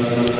العالمين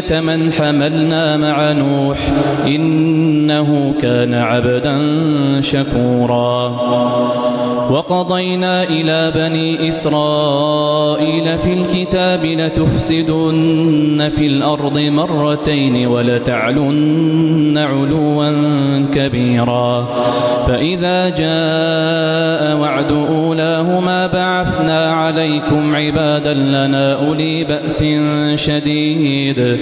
ذرية من حملنا مع نوح إنه كان عبدا شكورا. وقضينا إلى بني إسرائيل في الكتاب لتفسدن في الأرض مرتين ولتعلن علوا كبيرا. فإذا جاء وعد أولاهما بعثنا عليكم عبادا لنا أولي بأس شديد.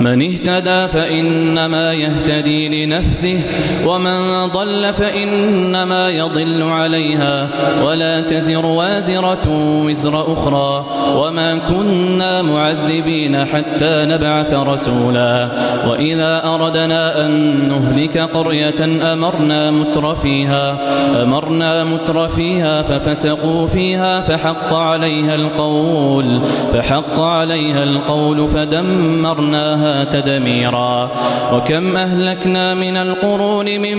من اهتدى فإنما يهتدي لنفسه ومن ضل فإنما يضل عليها ولا تزر وازرة وزر أخرى وما كنا معذبين حتى نبعث رسولا. وإذا أردنا أن نهلك قرية أمرنا متر فيها أمرنا متر فيها ففسقوا فيها فحق عليها القول فحق عليها القول فدمرناها تدميرا. وكم أهلكنا من القرون من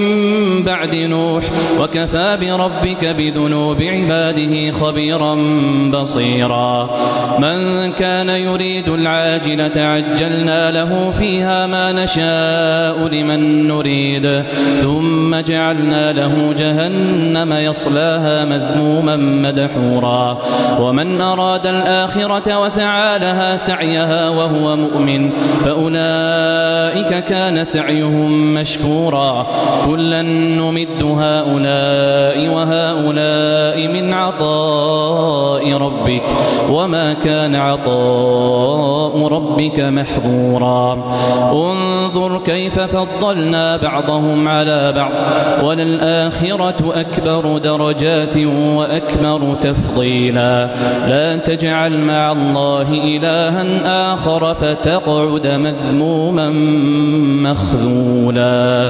بعد نوح وكفى بربك بذنوب عباده خبيرا بصيرا. من كان يريد العاجلة عجلنا له فيها ما نشاء لمن نريد. ثم جعلنا له جهنم يصلاها مذموما مدحورا. ومن أراد الآخرة وسعى لها سعيها وهو مؤمن فأ فأولئك كان سعيهم مشكورا. كلا نمد هؤلاء وهؤلاء من عطاء ربك. وما كان عطاء ربك محظورا. انظر كيف فضلنا بعضهم على بعض. وللآخرة أكبر درجات وأكبر تفضيلا. لا تجعل مع الله إلها آخر فتقعد من مذموما مخذولا.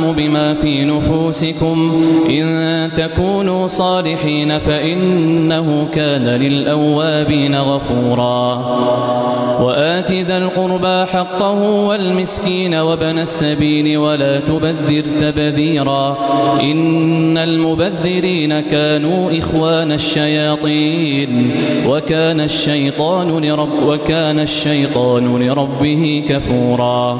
أعلم بما في نفوسكم. إن تكونوا صالحين فإنه كان للأوابين غفورا. وآت ذا القربى حقه والمسكين وبن السبيل ولا تبذر تبذيرا. إن المبذرين كانوا إخوان الشياطين. وكان الشيطان لرب وكان الشيطان لربه كفورا.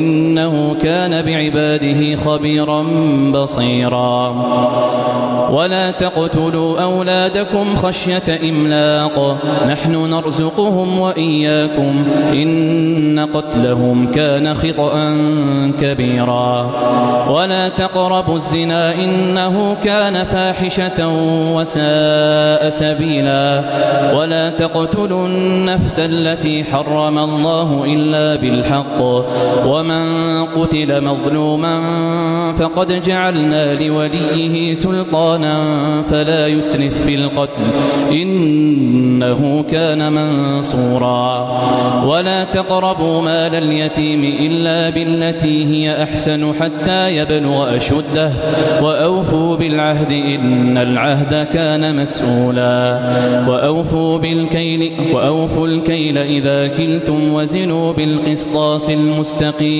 إنه كان بعباده خبيرا بصيرا. ولا تقتلوا أولادكم خشية إملاق. نحن نرزقهم وإياكم. إن قتلهم كان خطأ كبيرا. ولا تقربوا الزنا إنه كان فاحشة وساء سبيلا. ولا تقتلوا النفس التي حرم الله إلا بالحق. وما ومن قتل مظلوما فقد جعلنا لوليه سلطانا فلا يسرف في القتل إنه كان منصورا. ولا تقربوا مال اليتيم إلا بالتي هي أحسن حتى يبلغ أشده. وأوفوا بالعهد إن العهد كان مسؤولا. وأوفوا بالكيل وأوفوا الكيل إذا كلتم وزنوا بالقسطاس المستقيم.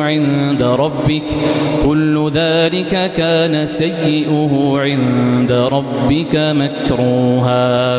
عند ربك كل ذلك كان سيئه عند ربك مكروها.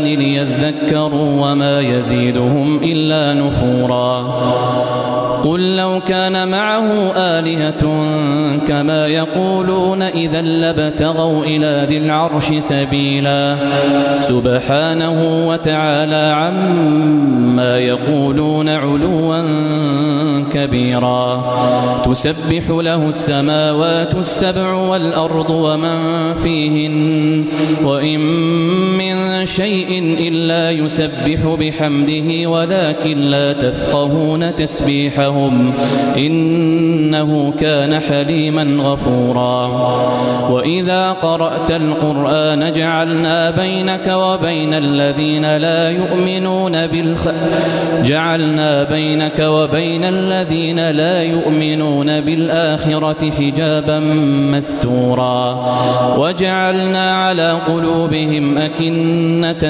القرآن ليذكروا وما يزيدهم إلا نفورا قل لو كان معه آلهة كما يقولون إذا لابتغوا إلى ذي العرش سبيلا سبحانه وتعالى عما يقولون علوا كبيرا تسبح له السماوات السبع والأرض ومن فيهن وإن من شيء شيء إلا يسبح بحمده ولكن لا تفقهون تسبيحهم. إنه كان حليما غفورا. وإذا قرأت القرآن جعلنا بينك وبين الذين لا يؤمنون بالخ جعلنا بينك وبين الذين لا يؤمنون بالآخرة حجابا مستورا. وجعلنا على قلوبهم أكنة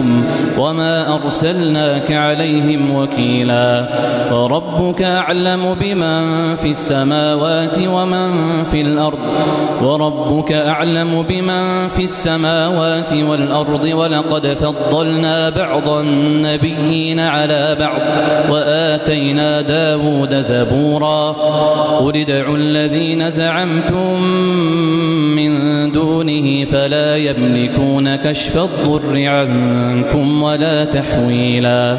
لهم وما أرسلناك عليهم وكيلا وربك أعلم بمن في السماوات ومن في الأرض وربك أعلم بمن في السماوات والأرض ولقد فضلنا بعض النبيين على بعض وآتينا داود زبورا قل ادعوا الذين زعمتم من دونه فلا يملكون كشف الضر عنكم ولا تحويلا.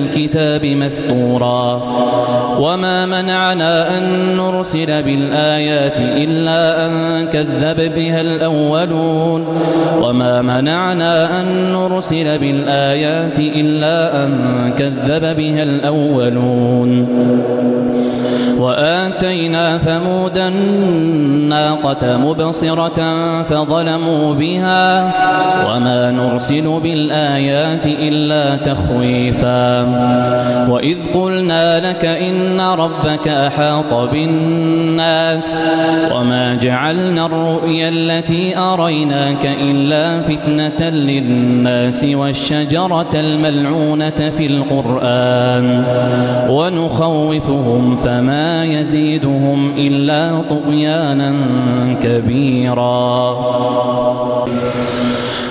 الكتاب مسطورا وما منعنا أن نرسل بالآيات إلا أن كذب بها الأولون. وما منعنا أن نرسل بالآيات إلا أن كذب بها الأولون. وآتينا ثمود الناقة مبصرة فظلموا بها وما نرسل بالآيات إلا تخويفا وإذ قلنا لك إن ربك أحاط بالناس وما جعلنا الرؤيا التي أريناك إلا فتنة للناس والشجرة الملعونة في القرآن ونخوفهم فما يزيدهم إلا طغيانا كبيرا.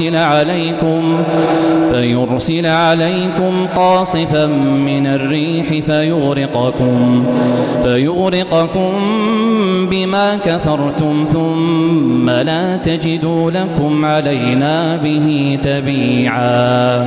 فيرسل عليكم فيرسل عليكم قاصفا من الريح فيغرقكم فيغرقكم بما كفرتم ثم لا تجدوا لكم علينا به تبيعا.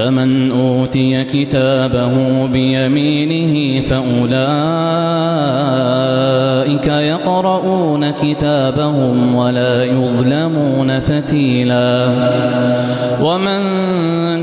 فمن أوتي كتابه بيمينه فأولئك يقرؤون كتابهم ولا يظلمون فتيلا. ومن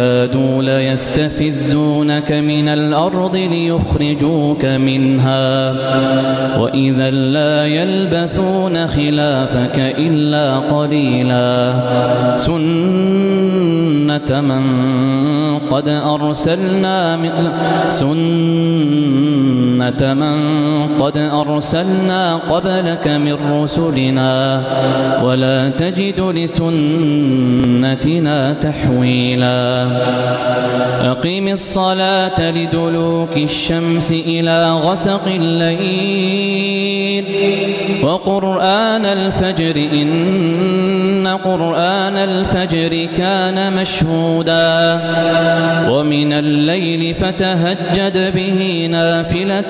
يكادوا ليستفزونك من الأرض ليخرجوك منها وإذا لا يلبثون خلافك إلا قليلا سنة من قد أرسلنا من سنة سنة من قد أرسلنا قبلك من رسلنا ولا تجد لسنتنا تحويلا أقيم الصلاة لدلوك الشمس إلى غسق الليل وقرآن الفجر إن قرآن الفجر كان مشهودا ومن الليل فتهجد به نافلة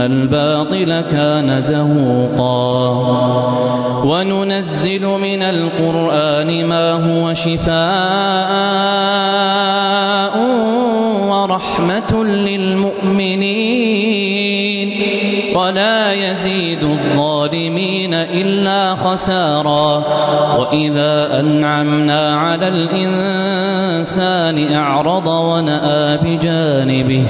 الباطل كان زهوقا. وننزل من القرآن ما هو شفاء ورحمة للمؤمنين. ولا يزيد الظالمين الظالمين إلا خسارا. وإذا أنعمنا على الإنسان أعرض ونأى بجانبه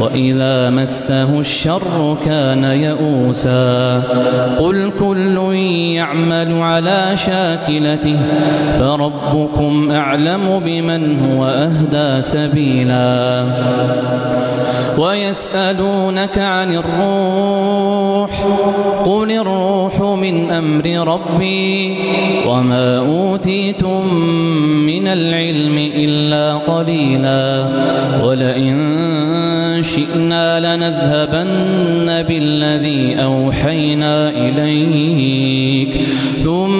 وإذا مسه الشر كان يئوسا. قل كل يعمل على شاكلته فربكم أعلم بمن هو أهدى سبيلا. ويسألونك عن الروح قل الروح الروح من أمر ربي وما أوتيتم من العلم إلا قليلا ولئن شئنا لنذهبن بالذي أوحينا إليك ثم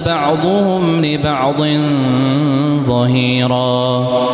بعضهم لبعض ظهيرا.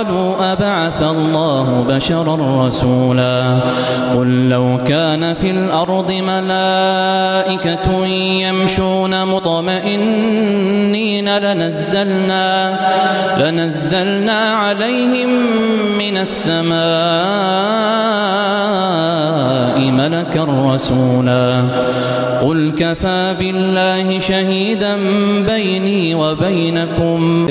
قالوا أبعث الله بشرا رسولا قل لو كان في الأرض ملائكة يمشون مطمئنين لنزلنا, لنزلنا عليهم من السماء ملكا رسولا قل كفى بالله شهيدا بيني وبينكم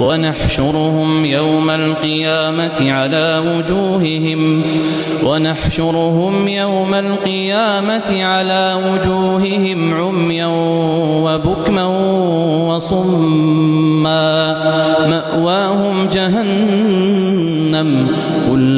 ونحشرهم يوم القيامة على وجوههم ونحشرهم يوم القيامة على وجوههم عميا وبكما وصما مأواهم جهنم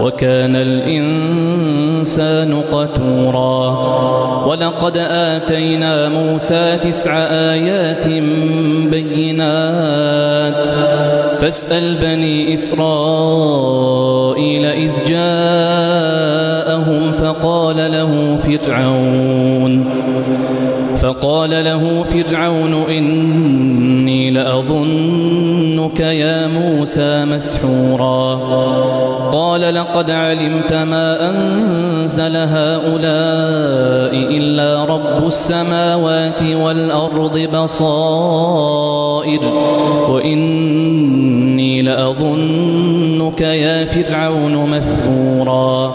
وكان الإنسان قتورا. ولقد آتينا موسى تسع آيات بينات. فاسأل بني إسرائيل إذ جاءهم فقال له فرعون. فقال له فرعون إني لأظن موسى مسحورا. قال لقد علمت ما أنزل هؤلاء إلا رب السماوات والأرض بصائر وإني لأظنك يا فرعون مثورا.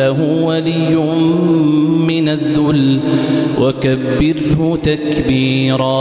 له ولي من الذل وكبره تكبيرا.